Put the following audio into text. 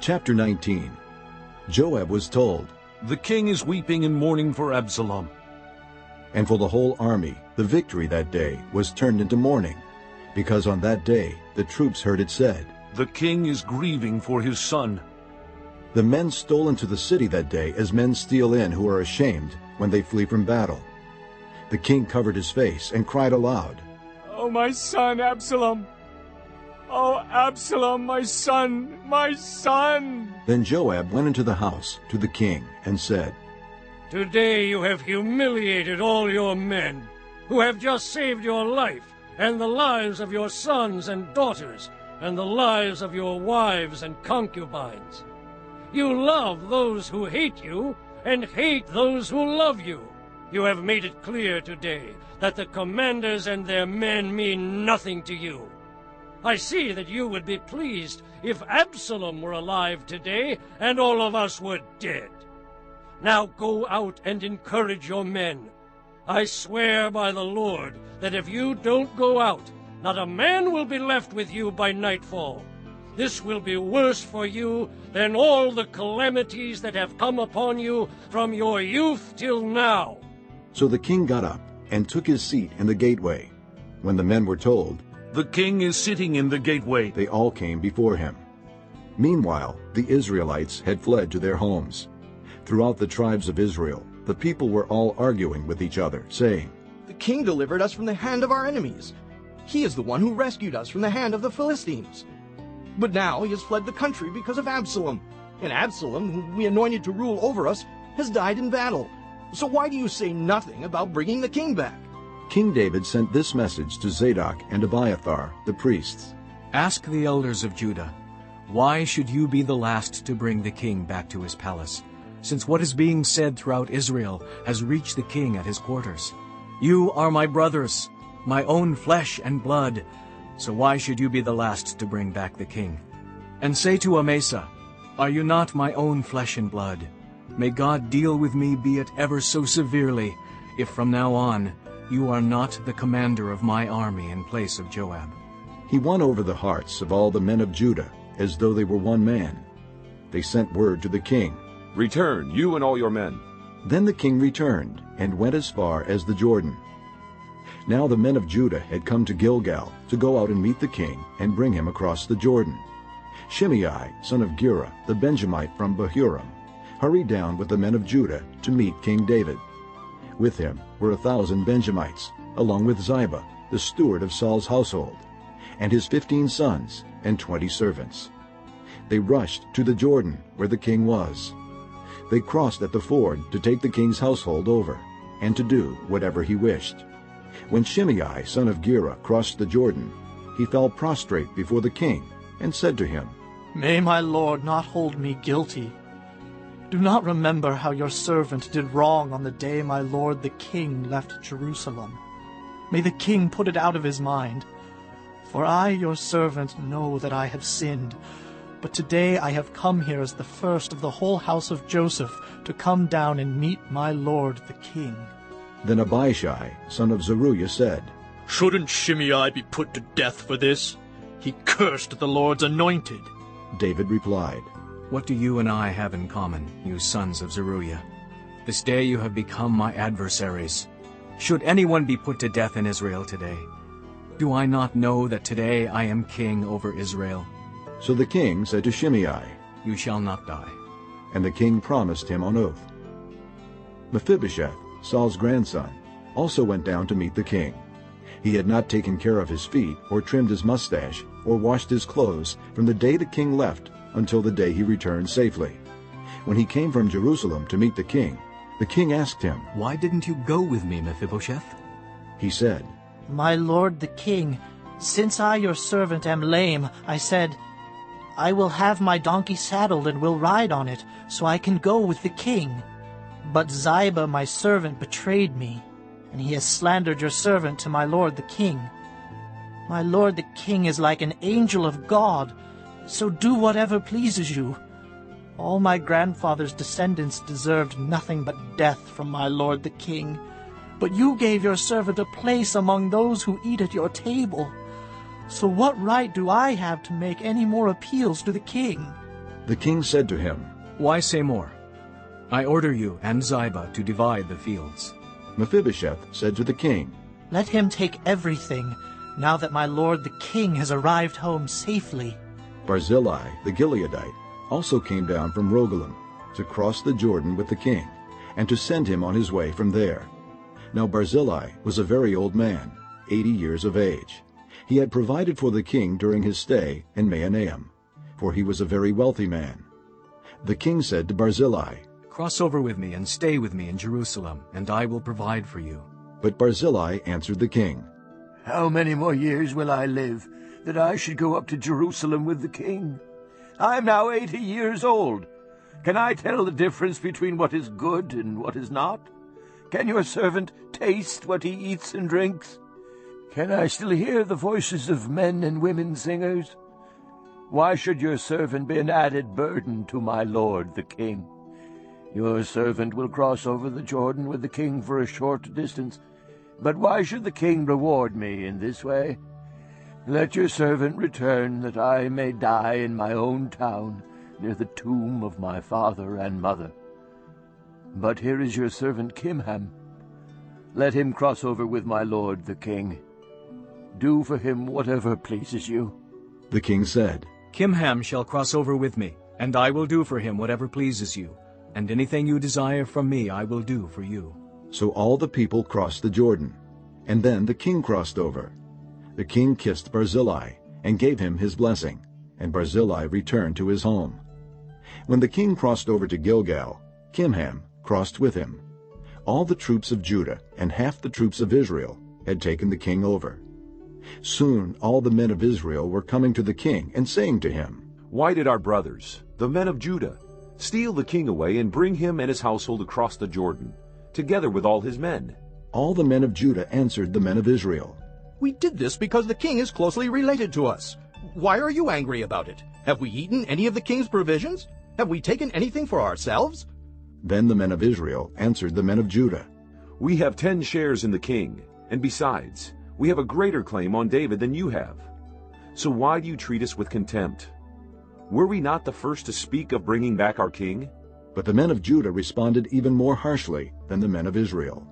Chapter 19 Joab was told, The king is weeping and mourning for Absalom. and for the whole army the victory that day was turned into mourning, because on that day the troops heard it said, The king is grieving for his son. The men stole into the city that day as men steal in who are ashamed when they flee from battle. The king covered his face and cried aloud. Oh, my son, Absalom! Oh, Absalom, my son, my son! Then Joab went into the house to the king and said, Today you have humiliated all your men, who have just saved your life, and the lives of your sons and daughters, and the lives of your wives and concubines. You love those who hate you, and hate those who love you. You have made it clear today that the commanders and their men mean nothing to you. I see that you would be pleased if Absalom were alive today and all of us were dead. Now go out and encourage your men. I swear by the Lord that if you don't go out, not a man will be left with you by nightfall. This will be worse for you than all the calamities that have come upon you from your youth till now. So the king got up and took his seat in the gateway. When the men were told, The king is sitting in the gateway. they all came before him. Meanwhile, the Israelites had fled to their homes. Throughout the tribes of Israel, the people were all arguing with each other, saying, The king delivered us from the hand of our enemies. He is the one who rescued us from the hand of the Philistines. But now he has fled the country because of Absalom. And Absalom, whom we anointed to rule over us, has died in battle. So why do you say nothing about bringing the king back? King David sent this message to Zadok and Abiathar, the priests. Ask the elders of Judah, why should you be the last to bring the king back to his palace, since what is being said throughout Israel has reached the king at his quarters? You are my brothers, my own flesh and blood, so why should you be the last to bring back the king? And say to Amasa, Are you not my own flesh and blood? May God deal with me, be it ever so severely, if from now on you are not the commander of my army in place of Joab. He won over the hearts of all the men of Judah as though they were one man. They sent word to the king. Return, you and all your men. Then the king returned and went as far as the Jordan. Now the men of Judah had come to Gilgal to go out and meet the king and bring him across the Jordan. Shimei, son of Gera, the Benjamite from Bahurim, hurried down with the men of Judah to meet King David. With him were a thousand Benjamites, along with Ziba, the steward of Saul's household, and his fifteen sons and twenty servants. They rushed to the Jordan where the king was. They crossed at the ford to take the king's household over, and to do whatever he wished. When Shimei, son of Gera, crossed the Jordan, he fell prostrate before the king and said to him, May my lord not hold me guilty. Do not remember how your servant did wrong on the day my lord the king left Jerusalem. May the king put it out of his mind. For I, your servant, know that I have sinned. But today I have come here as the first of the whole house of Joseph to come down and meet my lord the king. Then Abishai, son of Zeruiah, said, Shouldn't Shimei be put to death for this? He cursed the Lord's anointed. David replied, What do you and I have in common, you sons of Zeruiah? This day you have become my adversaries. Should anyone be put to death in Israel today? Do I not know that today I am king over Israel? So the king said to Shimei, You shall not die. and the king promised him on oath. Mephibosheth, Saul's grandson, also went down to meet the king. He had not taken care of his feet, or trimmed his mustache, or washed his clothes from the day the king left until the day he returned safely. When he came from Jerusalem to meet the king, the king asked him. Why didn't you go with me, Mephibosheth? He said, My lord the king, since I your servant am lame, I said, I will have my donkey saddled and will ride on it, so I can go with the king. But Ziba my servant betrayed me, and he has slandered your servant to my lord the king. My lord the king is like an angel of God, so do whatever pleases you. All my grandfather's descendants deserved nothing but death from my lord the king. But you gave your servant a place among those who eat at your table. So what right do I have to make any more appeals to the king? The king said to him, Why say more? I order you and Ziba to divide the fields. Mephibosheth said to the king, Let him take everything, now that my lord the king has arrived home safely. Barzillai the Gileadite also came down from Rogelim to cross the Jordan with the king, and to send him on his way from there. Now Barzillai was a very old man, eighty years of age. He had provided for the king during his stay in Mahanaim, for he was a very wealthy man. The king said to Barzillai, Cross over with me and stay with me in Jerusalem, and I will provide for you. But Barzillai answered the king, How many more years will I live, that I should go up to Jerusalem with the king? I am now eighty years old. Can I tell the difference between what is good and what is not? Can your servant taste what he eats and drinks? Can I still hear the voices of men and women singers? Why should your servant be an added burden to my lord the king? Your servant will cross over the Jordan with the king for a short distance. But why should the king reward me in this way? Let your servant return, that I may die in my own town, near the tomb of my father and mother. But here is your servant Kimham. Let him cross over with my lord the king. Do for him whatever pleases you. The king said, Kimham shall cross over with me, and I will do for him whatever pleases you, and anything you desire from me I will do for you. So all the people crossed the Jordan, and then the king crossed over. The king kissed Barzillai and gave him his blessing, and Barzillai returned to his home. When the king crossed over to Gilgal, Kimham crossed with him. All the troops of Judah and half the troops of Israel had taken the king over. Soon all the men of Israel were coming to the king and saying to him, Why did our brothers, the men of Judah, steal the king away and bring him and his household across the Jordan, together with all his men? All the men of Judah answered the men of Israel, We did this because the king is closely related to us. Why are you angry about it? Have we eaten any of the king's provisions? Have we taken anything for ourselves? Then the men of Israel answered the men of Judah, We have ten shares in the king, and besides, we have a greater claim on David than you have. So why do you treat us with contempt? Were we not the first to speak of bringing back our king? But the men of Judah responded even more harshly than the men of Israel.